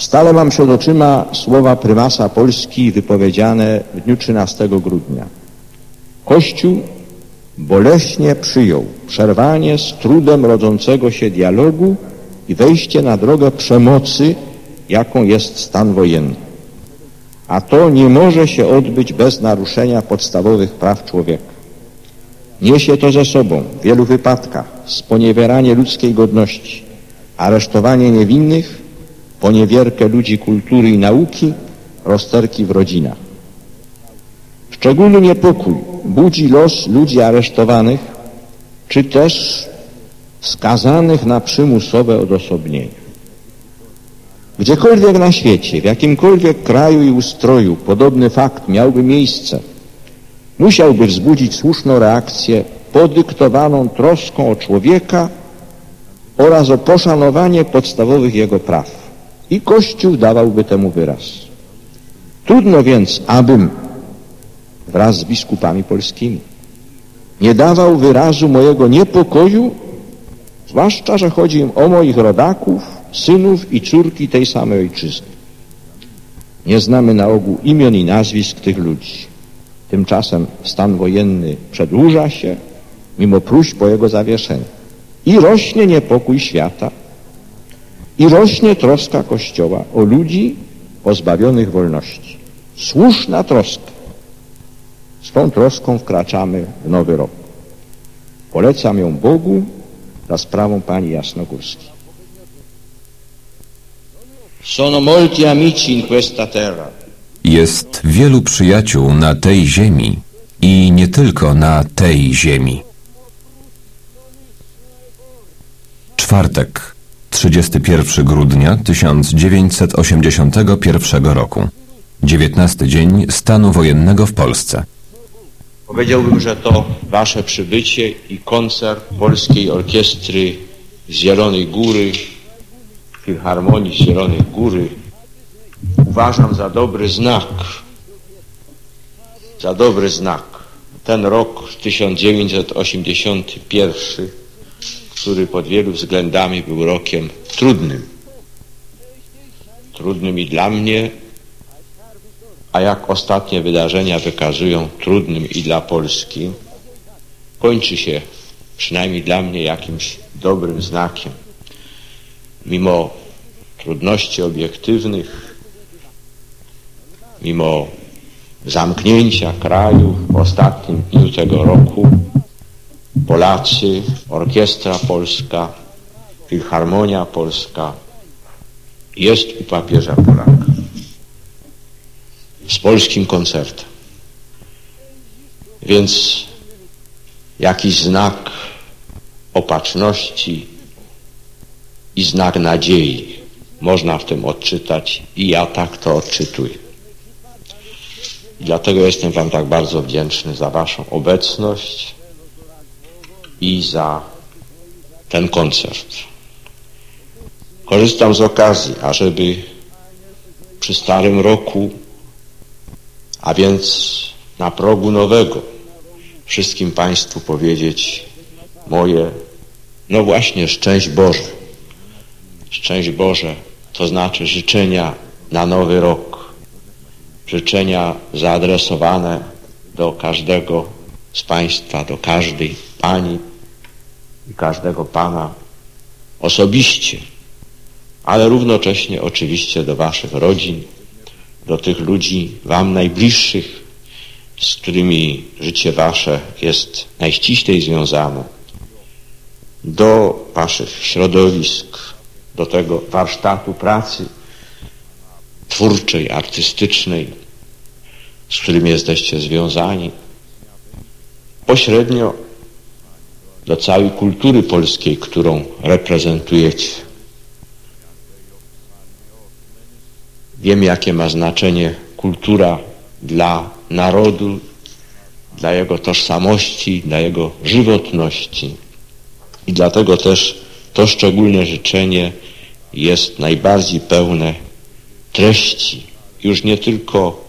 Stale mam przed oczyma słowa prymasa Polski wypowiedziane w dniu 13 grudnia. Kościół boleśnie przyjął przerwanie z trudem rodzącego się dialogu i wejście na drogę przemocy, jaką jest stan wojenny. A to nie może się odbyć bez naruszenia podstawowych praw człowieka. Niesie to ze sobą w wielu wypadkach sponiewieranie ludzkiej godności, aresztowanie niewinnych, poniewierkę ludzi kultury i nauki, rozterki w rodzinach. Szczególny niepokój budzi los ludzi aresztowanych, czy też skazanych na przymusowe odosobnienie. Gdziekolwiek na świecie, w jakimkolwiek kraju i ustroju podobny fakt miałby miejsce, musiałby wzbudzić słuszną reakcję podyktowaną troską o człowieka oraz o poszanowanie podstawowych jego praw. I Kościół dawałby temu wyraz. Trudno więc, abym wraz z biskupami polskimi nie dawał wyrazu mojego niepokoju, zwłaszcza, że chodzi im o moich rodaków, synów i córki tej samej ojczyzny. Nie znamy na ogół imion i nazwisk tych ludzi. Tymczasem stan wojenny przedłuża się, mimo próśb o jego zawieszenie. I rośnie niepokój świata, i rośnie troska Kościoła o ludzi pozbawionych wolności. Słuszna troska. Z tą troską wkraczamy w nowy rok. Polecam ją Bogu za sprawą pani Jasnogórskiej. Sono molti amici in questa terra. Jest wielu przyjaciół na tej ziemi i nie tylko na tej ziemi. Czwartek, 31 grudnia 1981 roku. 19 dzień stanu wojennego w Polsce. Powiedziałbym, że to wasze przybycie i koncert Polskiej Orkiestry Zielonej Góry, Filharmonii Zielonej Góry uważam za dobry znak. Za dobry znak. Ten rok 1981 który pod wielu względami był rokiem trudnym. Trudnym i dla mnie, a jak ostatnie wydarzenia wykazują, trudnym i dla Polski, kończy się przynajmniej dla mnie jakimś dobrym znakiem. Mimo trudności obiektywnych, mimo zamknięcia kraju w ostatnim dniu tego roku, Polacy, Orkiestra Polska, Filharmonia Polska jest u papieża Polaka z polskim koncertem. Więc jakiś znak opatrzności i znak nadziei można w tym odczytać i ja tak to odczytuję. Dlatego jestem Wam tak bardzo wdzięczny za Waszą obecność, i za ten koncert. Korzystam z okazji, ażeby przy Starym Roku, a więc na progu nowego, wszystkim Państwu powiedzieć moje, no właśnie, szczęść Boże. Szczęść Boże to znaczy życzenia na nowy rok. Życzenia zaadresowane do każdego z Państwa, do każdej Pani, i każdego Pana. Osobiście, ale równocześnie oczywiście do Waszych rodzin, do tych ludzi Wam najbliższych, z którymi życie Wasze jest najściślej związane, do Waszych środowisk, do tego warsztatu pracy twórczej, artystycznej, z którym jesteście związani, pośrednio do całej kultury polskiej, którą reprezentujecie. Wiem, jakie ma znaczenie kultura dla narodu, dla jego tożsamości, dla jego żywotności. I dlatego też to szczególne życzenie jest najbardziej pełne treści, już nie tylko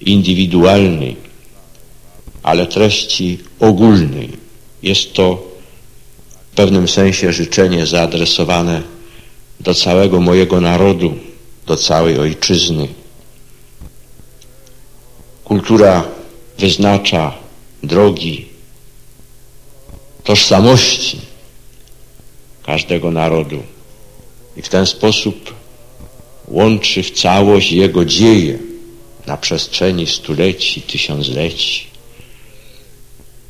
indywidualnej, ale treści ogólnej. Jest to w pewnym sensie życzenie zaadresowane do całego mojego narodu, do całej ojczyzny. Kultura wyznacza drogi tożsamości każdego narodu i w ten sposób łączy w całość jego dzieje na przestrzeni stuleci, tysiącleci.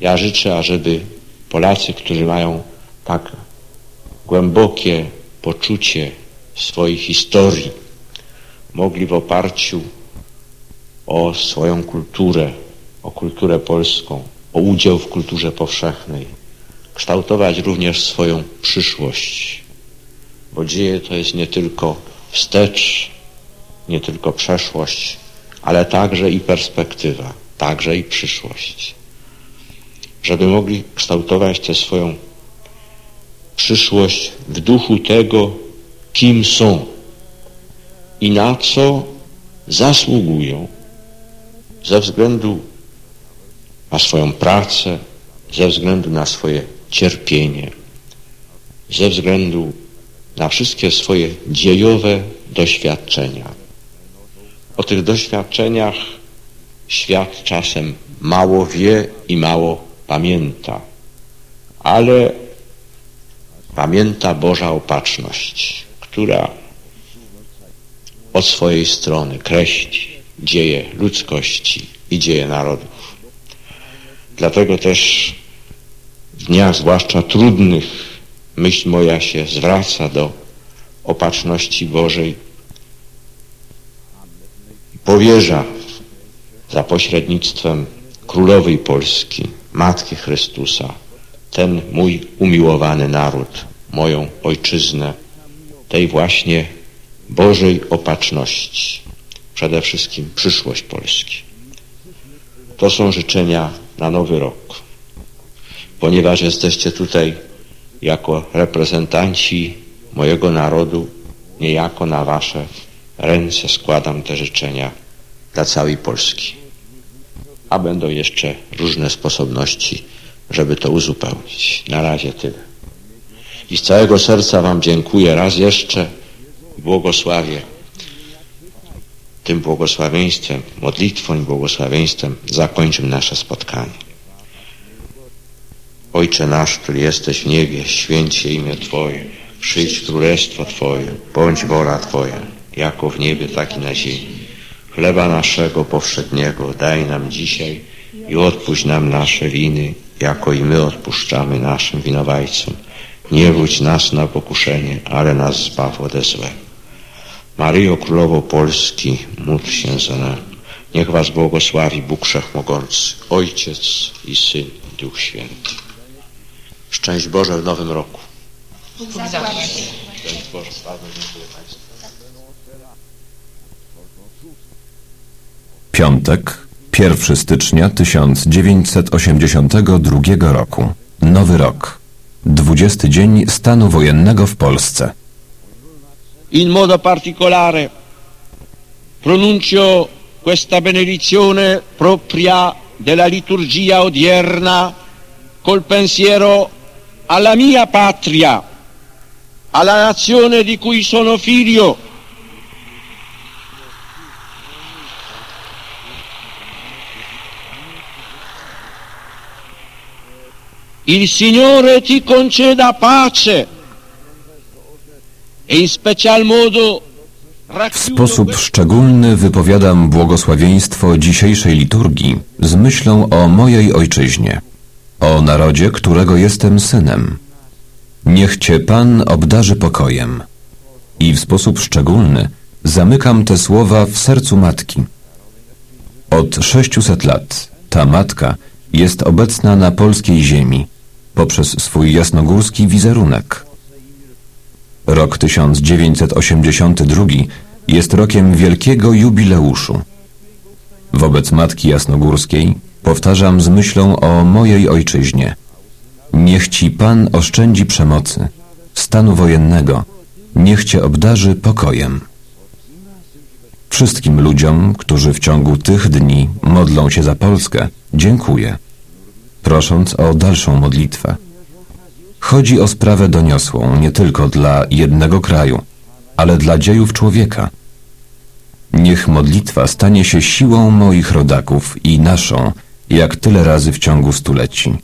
Ja życzę, ażeby Polacy, którzy mają tak głębokie poczucie swojej historii, mogli w oparciu o swoją kulturę, o kulturę polską, o udział w kulturze powszechnej, kształtować również swoją przyszłość. Bo dzieje to jest nie tylko wstecz, nie tylko przeszłość, ale także i perspektywa, także i przyszłość. Żeby mogli kształtować tę swoją przyszłość w duchu tego, kim są i na co zasługują ze względu na swoją pracę, ze względu na swoje cierpienie, ze względu na wszystkie swoje dziejowe doświadczenia. O tych doświadczeniach świat czasem mało wie i mało pamięta, ale pamięta Boża opatrzność, która od swojej strony kreśli dzieje ludzkości i dzieje narodów. Dlatego też w dniach zwłaszcza trudnych myśl moja się zwraca do opatrzności Bożej i powierza za pośrednictwem Królowej Polski, Matki Chrystusa, ten mój umiłowany naród, moją ojczyznę, tej właśnie Bożej opatrzności, przede wszystkim przyszłość Polski. To są życzenia na nowy rok. Ponieważ jesteście tutaj jako reprezentanci mojego narodu, niejako na wasze ręce składam te życzenia dla całej Polski. A będą jeszcze różne sposobności, żeby to uzupełnić. Na razie tyle. I z całego serca Wam dziękuję raz jeszcze błogosławię tym błogosławieństwem, modlitwą i błogosławieństwem zakończymy nasze spotkanie. Ojcze nasz, który jesteś w niebie, święć się imię Twoje, przyjdź królestwo Twoje, bądź wola Twoja, jako w niebie, tak i na ziemi. Chleba naszego powszedniego daj nam dzisiaj i odpuść nam nasze winy, jako i my odpuszczamy naszym winowajcom. Nie wódź nas na pokuszenie, ale nas zbaw ode złego. Maryjo Królowo Polski, módl się za nami. Niech Was błogosławi Bóg Wszechmogący, Ojciec i Syn i Duch Święty. Szczęść Boże w nowym roku. Szczęść Boże, dziękuję Państwu. Piątek, 1 stycznia 1982 roku. Nowy rok. 20 dzień stanu wojennego w Polsce. in modo particolare pronuncio questa benedizione propria della liturgia odierna col pensiero alla mia patria, alla nazione di cui sono figlio. Il Signore ti conceda pace e in special modo W sposób szczególny wypowiadam błogosławieństwo dzisiejszej liturgii z myślą o mojej ojczyźnie, o narodzie, którego jestem synem. Niech Cię Pan obdarzy pokojem. I w sposób szczególny zamykam te słowa w sercu matki. Od 600 lat ta matka jest obecna na polskiej ziemi poprzez swój jasnogórski wizerunek. Rok 1982 jest rokiem wielkiego jubileuszu. Wobec Matki Jasnogórskiej powtarzam z myślą o mojej ojczyźnie. Niech Ci Pan oszczędzi przemocy, stanu wojennego, niech Cię obdarzy pokojem. Wszystkim ludziom, którzy w ciągu tych dni modlą się za Polskę, dziękuję, prosząc o dalszą modlitwę. Chodzi o sprawę doniosłą nie tylko dla jednego kraju, ale dla dziejów człowieka, Niech modlitwa stanie się siłą moich rodaków i naszą, jak tyle razy w ciągu stuleci.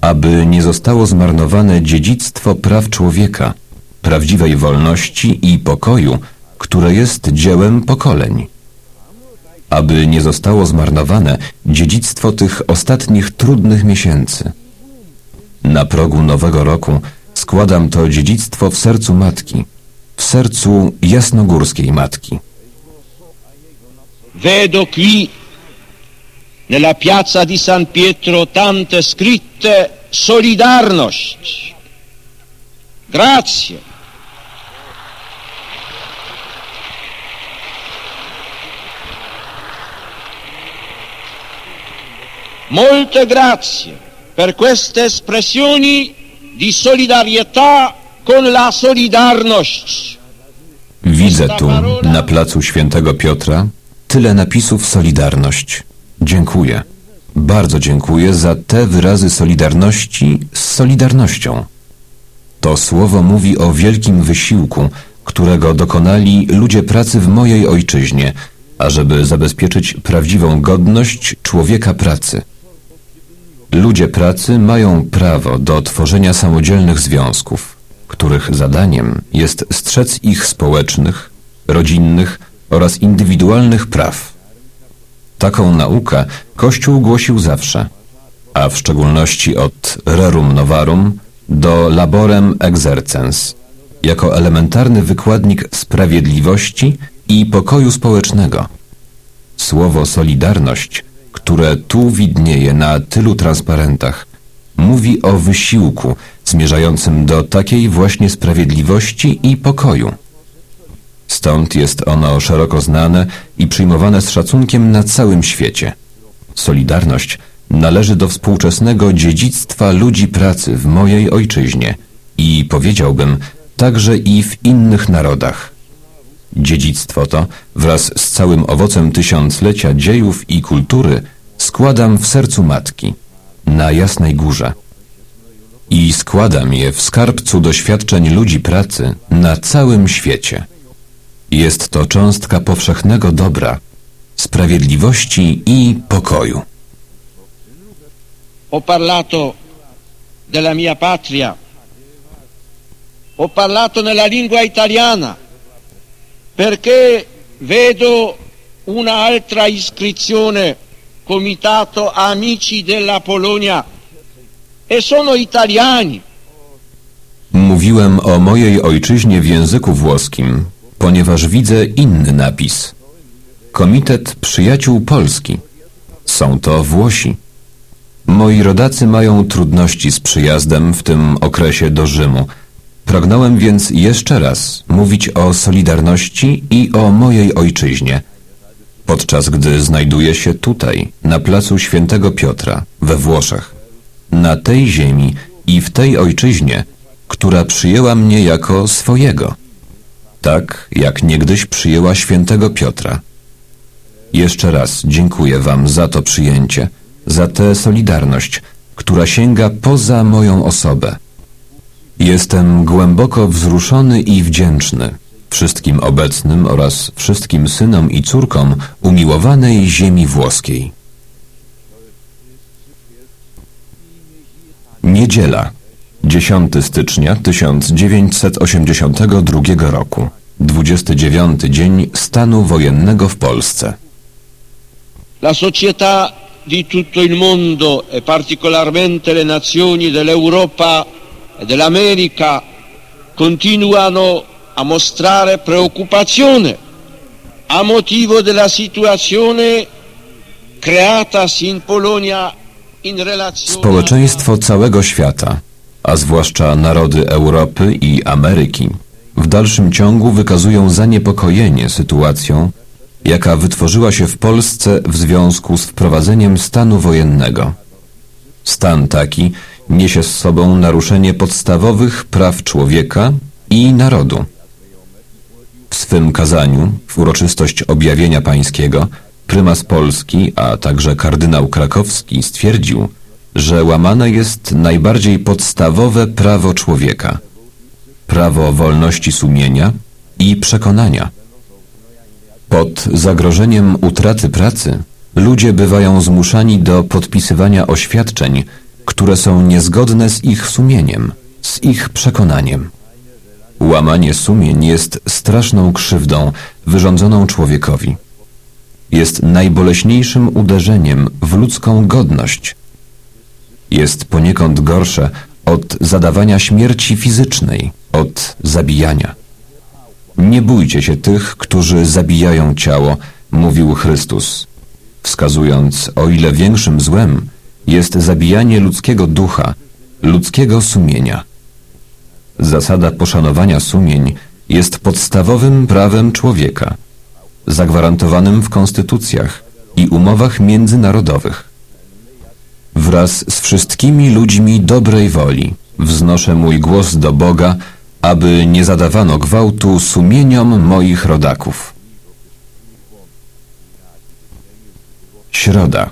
Aby nie zostało zmarnowane dziedzictwo praw człowieka, prawdziwej wolności i pokoju, które jest dziełem pokoleń. Aby nie zostało zmarnowane dziedzictwo tych ostatnich trudnych miesięcy. Na progu nowego roku składam to dziedzictwo w sercu matki, w sercu jasnogórskiej matki. Vedo qui, nella piazza di San Pietro, tante scritte Solidarność. Grazie. Molte grazie per queste espressioni di solidarietà con la Solidarność. Widzę tu, na placu Świętego Piotra, tyle napisów Solidarność. Dziękuję. Bardzo dziękuję za te wyrazy solidarności z Solidarnością. To słowo mówi o wielkim wysiłku, którego dokonali ludzie pracy w mojej ojczyźnie, ażeby zabezpieczyć prawdziwą godność człowieka pracy. Ludzie pracy mają prawo do tworzenia samodzielnych związków, których zadaniem jest strzec ich społecznych, rodzinnych oraz indywidualnych praw. Taką naukę Kościół głosił zawsze, a w szczególności od rerum novarum do laborem exercens, jako elementarny wykładnik sprawiedliwości i pokoju społecznego. Słowo solidarność, które tu widnieje na tylu transparentach, mówi o wysiłku zmierzającym do takiej właśnie sprawiedliwości i pokoju. Stąd jest ono szeroko znane i przyjmowane z szacunkiem na całym świecie. Solidarność należy do współczesnego dziedzictwa ludzi pracy w mojej ojczyźnie i powiedziałbym także i w innych narodach. Dziedzictwo to wraz z całym owocem tysiąclecia dziejów i kultury składam w sercu matki, na Jasnej Górze. I składam je w skarbcu doświadczeń ludzi pracy na całym świecie. Jest to cząstka powszechnego dobra, sprawiedliwości i pokoju. Ho parlato della mia patria, ho parlato nella lingua italiana, perché vedo un'altra iscrizione, Comitato Amici della Polonia, e sono italiani. Mówiłem o mojej ojczyźnie w języku włoskim, ponieważ widzę inny napis. Komitet Przyjaciół Polski. Są to Włosi. Moi rodacy mają trudności z przyjazdem w tym okresie do Rzymu. Pragnąłem więc jeszcze raz mówić o Solidarności i o mojej ojczyźnie, podczas gdy znajduję się tutaj, na placu Świętego Piotra, we Włoszech. Na tej ziemi i w tej ojczyźnie, która przyjęła mnie jako swojego tak jak niegdyś przyjęła świętego Piotra. Jeszcze raz dziękuję Wam za to przyjęcie, za tę solidarność, która sięga poza moją osobę. Jestem głęboko wzruszony i wdzięczny wszystkim obecnym oraz wszystkim synom i córkom umiłowanej ziemi włoskiej. Niedziela 10 stycznia 1982 roku. 29 dzień stanu wojennego w Polsce. La società di tutto il mondo e particolarmente le nazioni dell'Europa dell'America continuano a mostrare preoccupazione a motivo della situazione creatasi in Polonia in relazione Społeczeństwo całego świata a zwłaszcza narody Europy i Ameryki, w dalszym ciągu wykazują zaniepokojenie sytuacją, jaka wytworzyła się w Polsce w związku z wprowadzeniem stanu wojennego. Stan taki niesie z sobą naruszenie podstawowych praw człowieka i narodu. W swym kazaniu, w uroczystość objawienia pańskiego, prymas Polski, a także kardynał krakowski stwierdził, że łamane jest najbardziej podstawowe prawo człowieka prawo wolności sumienia i przekonania. Pod zagrożeniem utraty pracy ludzie bywają zmuszani do podpisywania oświadczeń, które są niezgodne z ich sumieniem, z ich przekonaniem. Łamanie sumień jest straszną krzywdą wyrządzoną człowiekowi. Jest najboleśniejszym uderzeniem w ludzką godność. Jest poniekąd gorsze od zadawania śmierci fizycznej, od zabijania. Nie bójcie się tych, którzy zabijają ciało, mówił Chrystus, wskazując, o ile większym złem jest zabijanie ludzkiego ducha, ludzkiego sumienia. Zasada poszanowania sumień jest podstawowym prawem człowieka, zagwarantowanym w konstytucjach i umowach międzynarodowych. Wraz z wszystkimi ludźmi dobrej woli wznoszę mój głos do Boga, aby nie zadawano gwałtu sumieniom moich rodaków. Środa,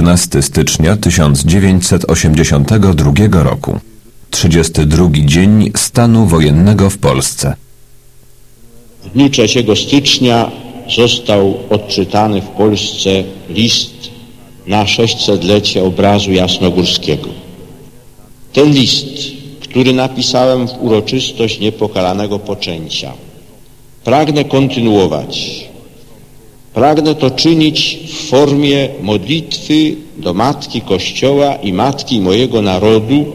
13 stycznia 1982 roku. 32 dzień stanu wojennego w Polsce. W dniu 3 stycznia został odczytany w Polsce list na 600-lecie obrazu jasnogórskiego. Ten list, który napisałem w uroczystość niepokalanego poczęcia, pragnę kontynuować. Pragnę to czynić w formie modlitwy do Matki Kościoła i Matki mojego narodu,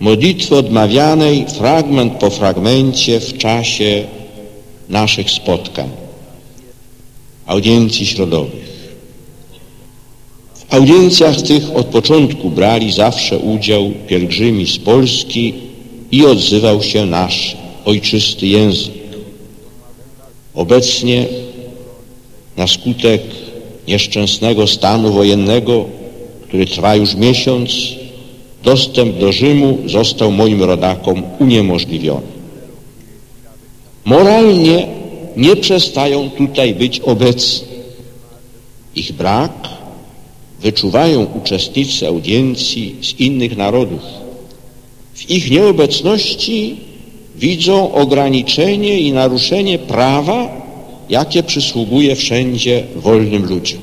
modlitwy odmawianej fragment po fragmencie w czasie naszych spotkań, audiencji środowych. W audiencjach tych od początku brali zawsze udział pielgrzymi z Polski i odzywał się nasz ojczysty język. Obecnie na skutek nieszczęsnego stanu wojennego, który trwa już miesiąc, dostęp do Rzymu został moim rodakom uniemożliwiony. Moralnie nie przestają tutaj być obecni. Ich brak wyczuwają uczestnicy audiencji z innych narodów. W ich nieobecności widzą ograniczenie i naruszenie prawa, jakie przysługuje wszędzie wolnym ludziom.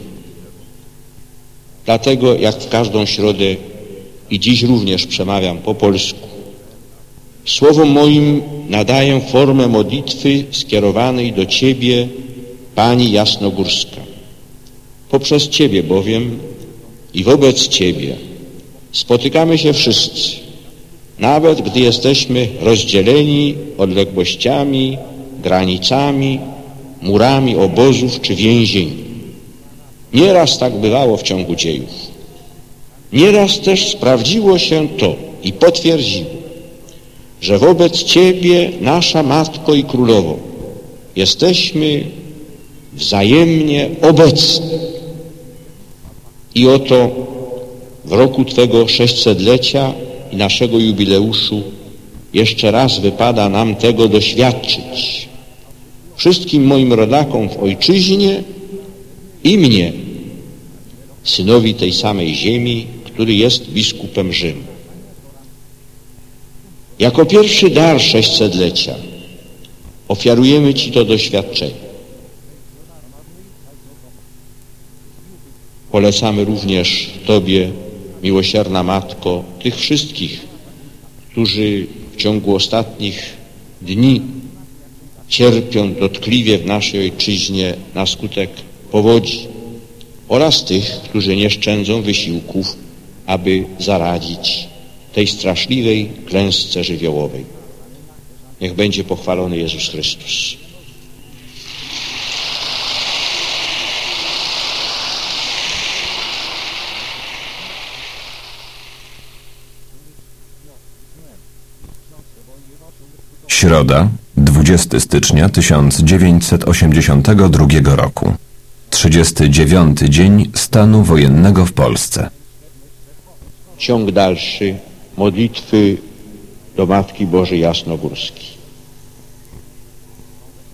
Dlatego, jak w każdą środę i dziś również przemawiam po polsku, słowom moim nadaję formę modlitwy skierowanej do Ciebie, Pani Jasnogórska. Poprzez Ciebie bowiem i wobec Ciebie spotykamy się wszyscy, nawet gdy jesteśmy rozdzieleni odległościami, granicami, murami obozów czy więzień. Nieraz tak bywało w ciągu dziejów. Nieraz też sprawdziło się to i potwierdziło, że wobec Ciebie, nasza Matko i Królowo, jesteśmy wzajemnie obecni. I oto w roku Twego sześćsetlecia i naszego jubileuszu jeszcze raz wypada nam tego doświadczyć. Wszystkim moim rodakom w ojczyźnie i mnie, synowi tej samej ziemi, który jest biskupem Rzymu. Jako pierwszy dar sześćsetlecia ofiarujemy Ci to doświadczenie. Polecamy również Tobie, miłosierna Matko, tych wszystkich, którzy w ciągu ostatnich dni cierpią dotkliwie w naszej ojczyźnie na skutek powodzi oraz tych, którzy nie szczędzą wysiłków, aby zaradzić tej straszliwej klęsce żywiołowej. Niech będzie pochwalony Jezus Chrystus. Środa, 20 stycznia 1982 roku. 39 dzień stanu wojennego w Polsce. Ciąg dalszy modlitwy do Matki Bożej Jasnogórskiej.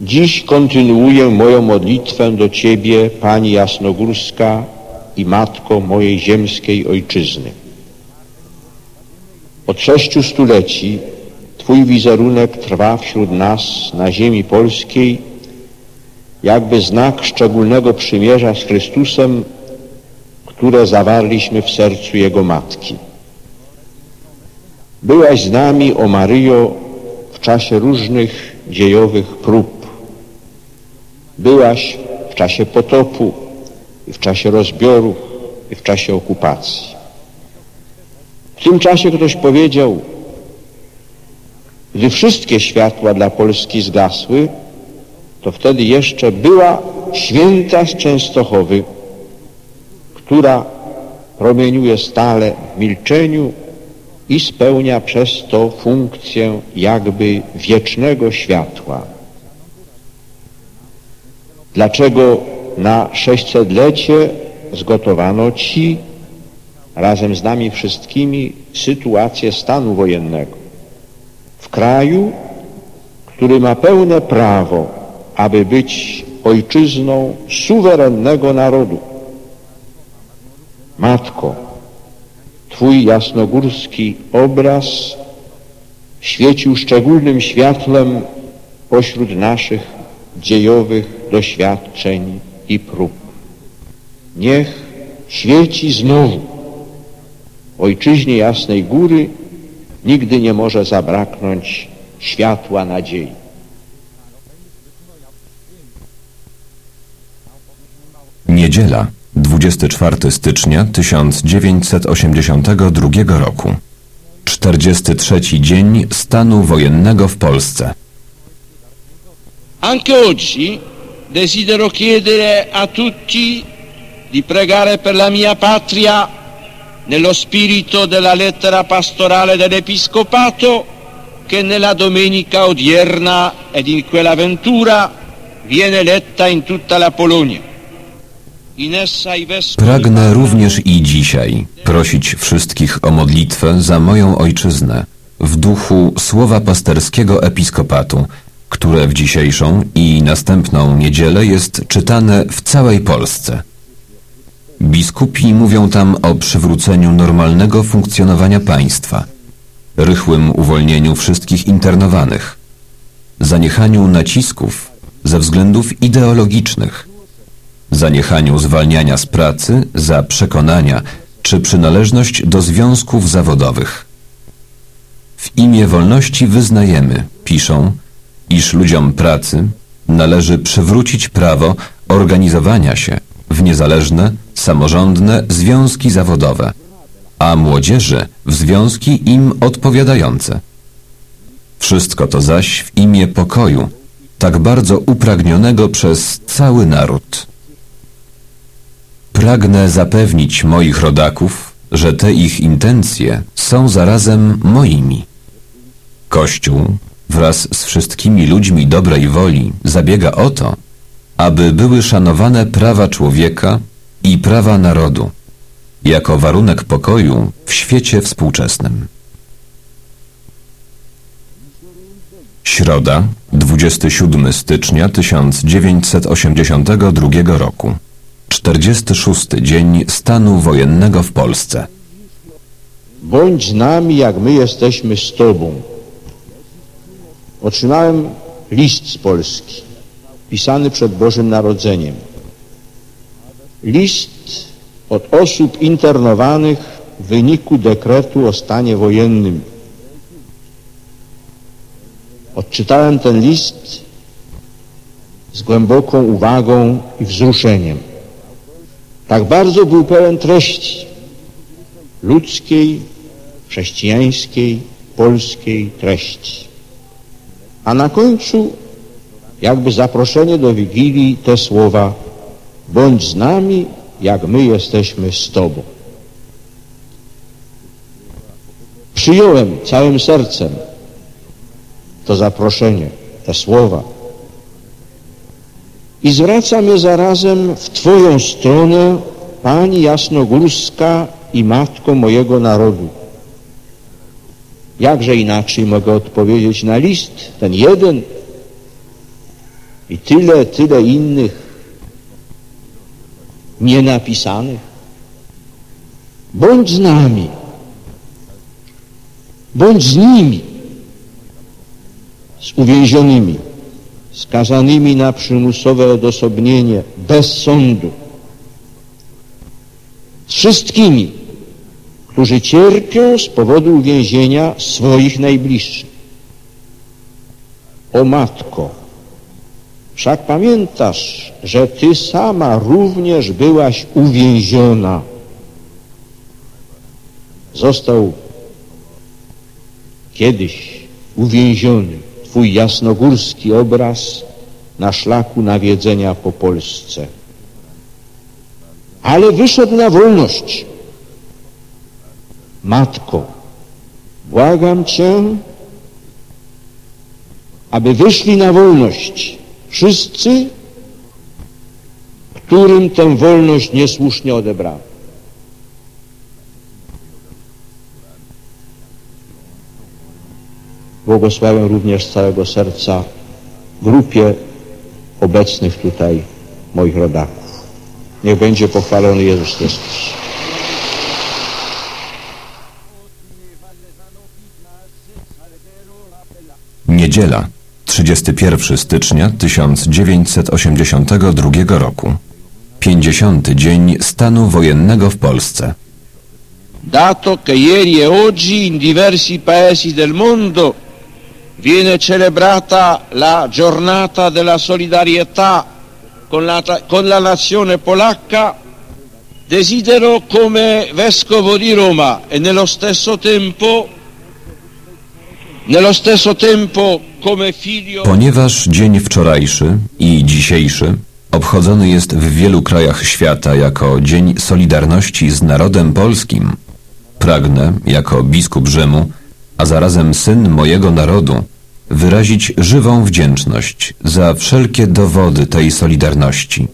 Dziś kontynuuję moją modlitwę do Ciebie, Pani Jasnogórska i Matko mojej ziemskiej Ojczyzny. Od sześciu stuleci Twój wizerunek trwa wśród nas na ziemi polskiej jakby znak szczególnego przymierza z Chrystusem, które zawarliśmy w sercu Jego Matki. Byłaś z nami, o Maryjo, w czasie różnych dziejowych prób. Byłaś w czasie potopu, i w czasie rozbiorów, i w czasie okupacji. W tym czasie ktoś powiedział, gdy wszystkie światła dla Polski zgasły, to wtedy jeszcze była święta z Częstochowy, która promieniuje stale w milczeniu i spełnia przez to funkcję jakby wiecznego światła. Dlaczego na 600-lecie zgotowano Ci razem z nami wszystkimi sytuację stanu wojennego w kraju, który ma pełne prawo, aby być ojczyzną suwerennego narodu. Matko, Twój jasnogórski obraz świecił szczególnym światłem pośród naszych dziejowych doświadczeń i prób. Niech świeci znowu. Ojczyźnie Jasnej Góry nigdy nie może zabraknąć światła nadziei. Niedziela, 24 stycznia 1982 roku. 43 dzień stanu wojennego w Polsce. Anche oggi desidero chiedere a tutti di pregare per la mia patria nello spirito della lettera pastorale dell'Episcopato che nella domenica odierna ed in quella ventura viene letta in tutta la Polonia. Pragnę również i dzisiaj prosić wszystkich o modlitwę za moją ojczyznę w duchu słowa pasterskiego episkopatu, które w dzisiejszą i następną niedzielę jest czytane w całej Polsce. Biskupi mówią tam o przywróceniu normalnego funkcjonowania państwa, rychłym uwolnieniu wszystkich internowanych, zaniechaniu nacisków ze względów ideologicznych, zaniechaniu zwalniania z pracy za przekonania czy przynależność do związków zawodowych. W imię wolności wyznajemy, piszą, iż ludziom pracy należy przywrócić prawo organizowania się w niezależne, samorządne związki zawodowe, a młodzieży w związki im odpowiadające. Wszystko to zaś w imię pokoju, tak bardzo upragnionego przez cały naród. Pragnę zapewnić moich rodaków, że te ich intencje są zarazem moimi. Kościół wraz z wszystkimi ludźmi dobrej woli zabiega o to, aby były szanowane prawa człowieka i prawa narodu, jako warunek pokoju w świecie współczesnym. Środa, 27 stycznia 1982 roku. 46 dzień stanu wojennego w Polsce. Bądź z nami, jak my jesteśmy z Tobą. Otrzymałem list z Polski, pisany przed Bożym Narodzeniem. List od osób internowanych w wyniku dekretu o stanie wojennym. Odczytałem ten list z głęboką uwagą i wzruszeniem. Tak bardzo był pełen treści ludzkiej, chrześcijańskiej, polskiej treści. A na końcu jakby zaproszenie do Wigilii te słowa bądź z nami, jak my jesteśmy z Tobą. Przyjąłem całym sercem to zaproszenie, te słowa i zwracam je zarazem w Twoją stronę, Pani Jasnogórska i Matko mojego narodu. Jakże inaczej mogę odpowiedzieć na list, ten jeden i tyle, tyle innych nienapisanych. Bądź z nami, bądź z nimi, z uwięzionymi, skazanymi na przymusowe odosobnienie bez sądu, z wszystkimi, którzy cierpią z powodu uwięzienia swoich najbliższych. O matko, wszak pamiętasz, że ty sama również byłaś uwięziona. Został kiedyś uwięziony twój jasnogórski obraz na szlaku nawiedzenia po Polsce. Ale wyszedł na wolność. Matko, błagam Cię, aby wyszli na wolność wszyscy, którym tę wolność niesłusznie odebrano. Błogosławię również z całego serca grupie obecnych tutaj moich rodaków. Niech będzie pochwalony Jezus Chrystus. Niedziela, 31 stycznia 1982 roku. 50. dzień stanu wojennego w Polsce. Dato che ieri e oggi in diversi paesi del mondo viene celebrata la giornata della solidarietà con la, con la nazione polacca, desidero come vescovo di Roma e nello stesso tempo, nello stesso tempo. Ponieważ dzień wczorajszy i dzisiejszy obchodzony jest w wielu krajach świata jako Dzień Solidarności z Narodem Polskim, pragnę, jako biskup Rzymu, a zarazem syn mojego narodu, wyrazić żywą wdzięczność za wszelkie dowody tej solidarności.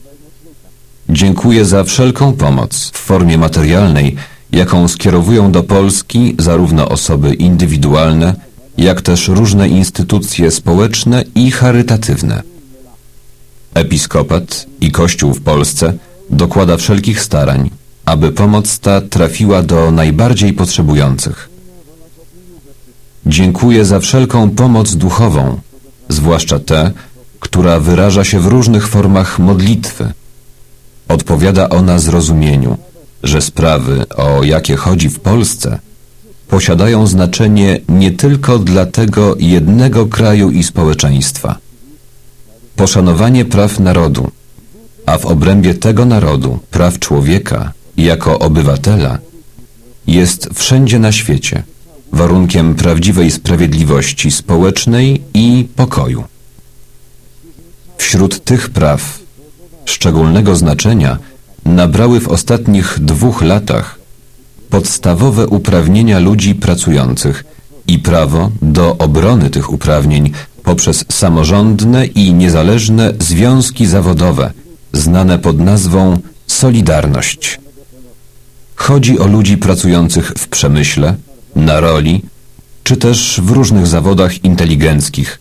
Dziękuję za wszelką pomoc w formie materialnej, jaką skierowują do Polski zarówno osoby indywidualne, jak też różne instytucje społeczne i charytatywne. Episkopat i Kościół w Polsce dokłada wszelkich starań, aby pomoc ta trafiła do najbardziej potrzebujących. Dziękuję za wszelką pomoc duchową, zwłaszcza tę, która wyraża się w różnych formach modlitwy. Odpowiada ona zrozumieniu, że sprawy, o jakie chodzi w Polsce, posiadają znaczenie nie tylko dla tego jednego kraju i społeczeństwa. Poszanowanie praw narodu, a w obrębie tego narodu praw człowieka jako obywatela jest wszędzie na świecie warunkiem prawdziwej sprawiedliwości społecznej i pokoju. Wśród tych praw szczególnego znaczenia nabrały w ostatnich dwóch latach podstawowe uprawnienia ludzi pracujących i prawo do obrony tych uprawnień poprzez samorządne i niezależne związki zawodowe, znane pod nazwą Solidarność. Chodzi o ludzi pracujących w przemyśle, na roli, czy też w różnych zawodach inteligenckich,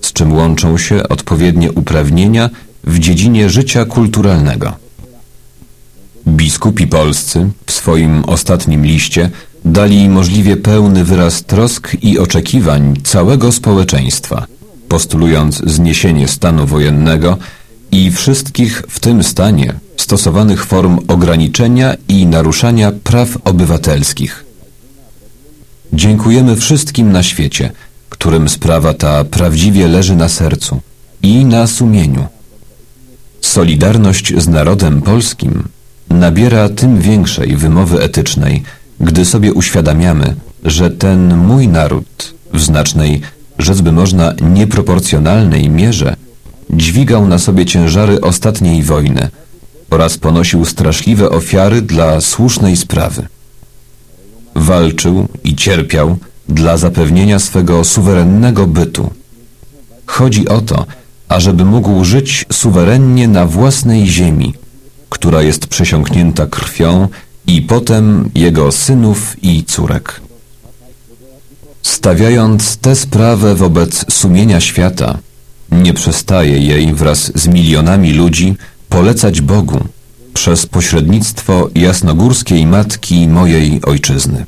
z czym łączą się odpowiednie uprawnienia w dziedzinie życia kulturalnego. Biskupi polscy w swoim ostatnim liście dali możliwie pełny wyraz trosk i oczekiwań całego społeczeństwa, postulując zniesienie stanu wojennego i wszystkich w tym stanie stosowanych form ograniczenia i naruszania praw obywatelskich. Dziękujemy wszystkim na świecie, którym sprawa ta prawdziwie leży na sercu i na sumieniu. Solidarność z narodem polskim nabiera tym większej wymowy etycznej, gdy sobie uświadamiamy, że ten mój naród w znacznej, rzec by można, nieproporcjonalnej mierze dźwigał na sobie ciężary ostatniej wojny oraz ponosił straszliwe ofiary dla słusznej sprawy walczył i cierpiał dla zapewnienia swego suwerennego bytu. Chodzi o to, ażeby mógł żyć suwerennie na własnej ziemi, która jest przesiąknięta krwią i potem jego synów i córek. Stawiając tę sprawę wobec sumienia świata, nie przestaje jej wraz z milionami ludzi polecać Bogu, przez pośrednictwo jasnogórskiej matki mojej ojczyzny.